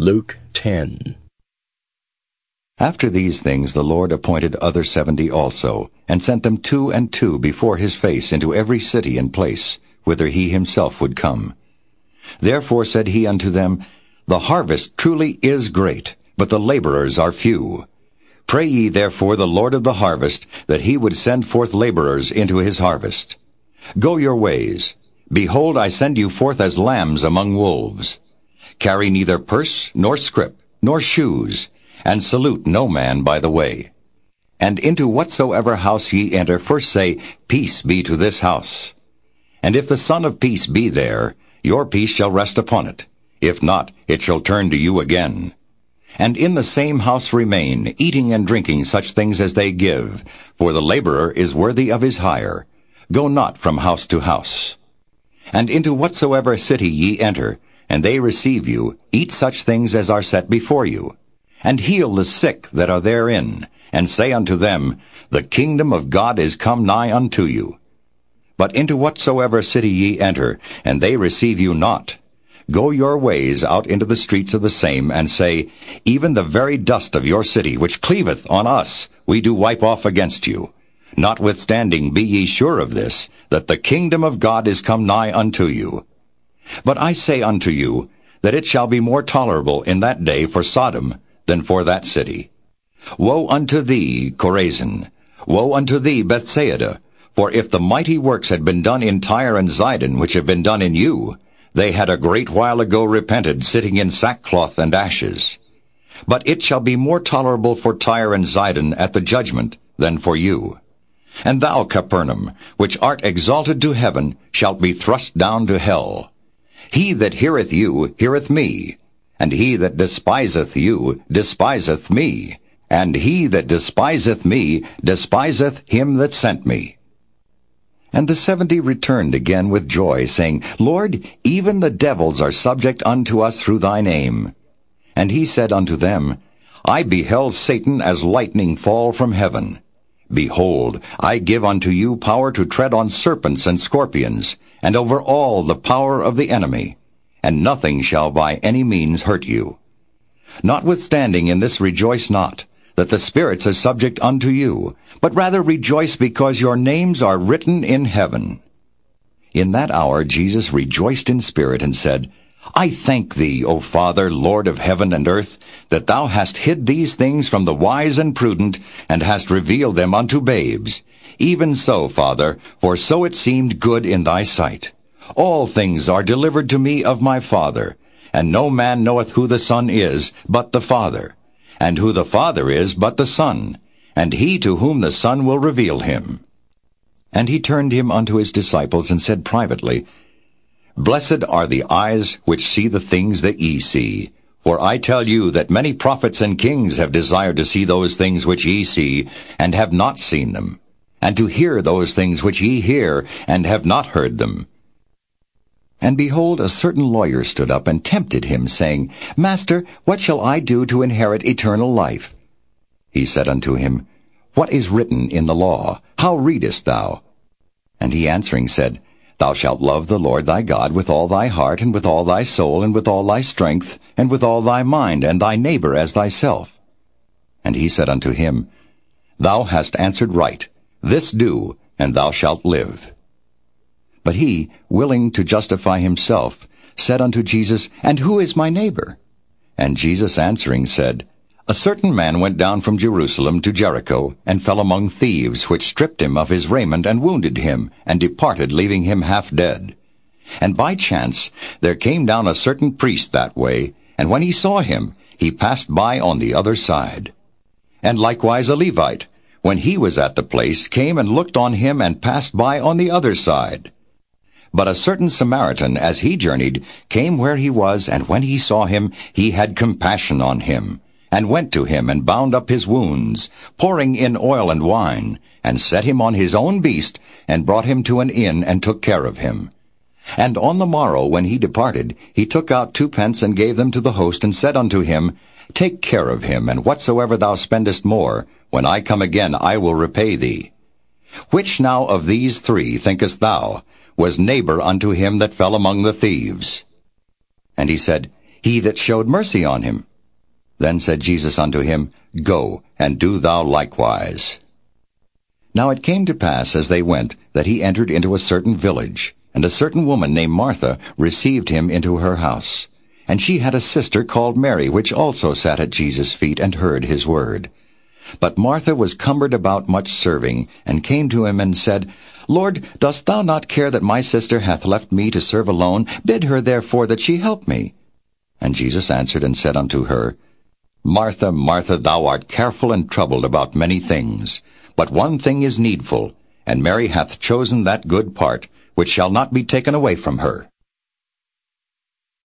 Luke 10 After these things the Lord appointed other seventy also, and sent them two and two before his face into every city and place, whither he himself would come. Therefore said he unto them, The harvest truly is great, but the laborers are few. Pray ye therefore the Lord of the harvest, that he would send forth laborers into his harvest. Go your ways. Behold, I send you forth as lambs among wolves. Carry neither purse, nor scrip, nor shoes, and salute no man by the way. And into whatsoever house ye enter, first say, Peace be to this house. And if the Son of Peace be there, your peace shall rest upon it. If not, it shall turn to you again. And in the same house remain, eating and drinking such things as they give, for the laborer is worthy of his hire. Go not from house to house. And into whatsoever city ye enter, and they receive you, eat such things as are set before you. And heal the sick that are therein, and say unto them, The kingdom of God is come nigh unto you. But into whatsoever city ye enter, and they receive you not, go your ways out into the streets of the same, and say, Even the very dust of your city, which cleaveth on us, we do wipe off against you. Notwithstanding, be ye sure of this, that the kingdom of God is come nigh unto you. But I say unto you, that it shall be more tolerable in that day for Sodom than for that city. Woe unto thee, Chorazin! Woe unto thee, Bethsaida! For if the mighty works had been done in Tyre and Zidon, which have been done in you, they had a great while ago repented, sitting in sackcloth and ashes. But it shall be more tolerable for Tyre and Zidon at the judgment than for you. And thou, Capernaum, which art exalted to heaven, shalt be thrust down to hell. He that heareth you heareth me, and he that despiseth you despiseth me, and he that despiseth me despiseth him that sent me. And the seventy returned again with joy, saying, Lord, even the devils are subject unto us through thy name. And he said unto them, I beheld Satan as lightning fall from heaven. Behold, I give unto you power to tread on serpents and scorpions, and over all the power of the enemy, and nothing shall by any means hurt you. Notwithstanding in this rejoice not, that the spirits are subject unto you, but rather rejoice because your names are written in heaven. In that hour Jesus rejoiced in spirit and said, I thank thee, O Father, Lord of heaven and earth, that thou hast hid these things from the wise and prudent, and hast revealed them unto babes. Even so, Father, for so it seemed good in thy sight. All things are delivered to me of my Father, and no man knoweth who the Son is, but the Father, and who the Father is, but the Son, and he to whom the Son will reveal him. And he turned him unto his disciples, and said privately, Blessed are the eyes which see the things that ye see. For I tell you that many prophets and kings have desired to see those things which ye see, and have not seen them, and to hear those things which ye hear, and have not heard them. And behold, a certain lawyer stood up and tempted him, saying, Master, what shall I do to inherit eternal life? He said unto him, What is written in the law? How readest thou? And he answering said, Thou shalt love the Lord thy God with all thy heart, and with all thy soul, and with all thy strength, and with all thy mind, and thy neighbor as thyself. And he said unto him, Thou hast answered right. This do, and thou shalt live. But he, willing to justify himself, said unto Jesus, And who is my neighbor? And Jesus answering said, a certain man went down from Jerusalem to Jericho, and fell among thieves, which stripped him of his raiment, and wounded him, and departed, leaving him half dead. And by chance there came down a certain priest that way, and when he saw him, he passed by on the other side. And likewise a Levite, when he was at the place, came and looked on him, and passed by on the other side. But a certain Samaritan, as he journeyed, came where he was, and when he saw him, he had compassion on him and went to him and bound up his wounds, pouring in oil and wine, and set him on his own beast, and brought him to an inn, and took care of him. And on the morrow, when he departed, he took out two pence and gave them to the host, and said unto him, Take care of him, and whatsoever thou spendest more, when I come again I will repay thee. Which now of these three, thinkest thou, was neighbor unto him that fell among the thieves? And he said, He that showed mercy on him. Then said Jesus unto him, Go, and do thou likewise. Now it came to pass as they went, that he entered into a certain village, and a certain woman named Martha received him into her house. And she had a sister called Mary, which also sat at Jesus' feet and heard his word. But Martha was cumbered about much serving, and came to him and said, Lord, dost thou not care that my sister hath left me to serve alone? Bid her therefore that she help me. And Jesus answered and said unto her, Martha, Martha, thou art careful and troubled about many things. But one thing is needful, and Mary hath chosen that good part, which shall not be taken away from her.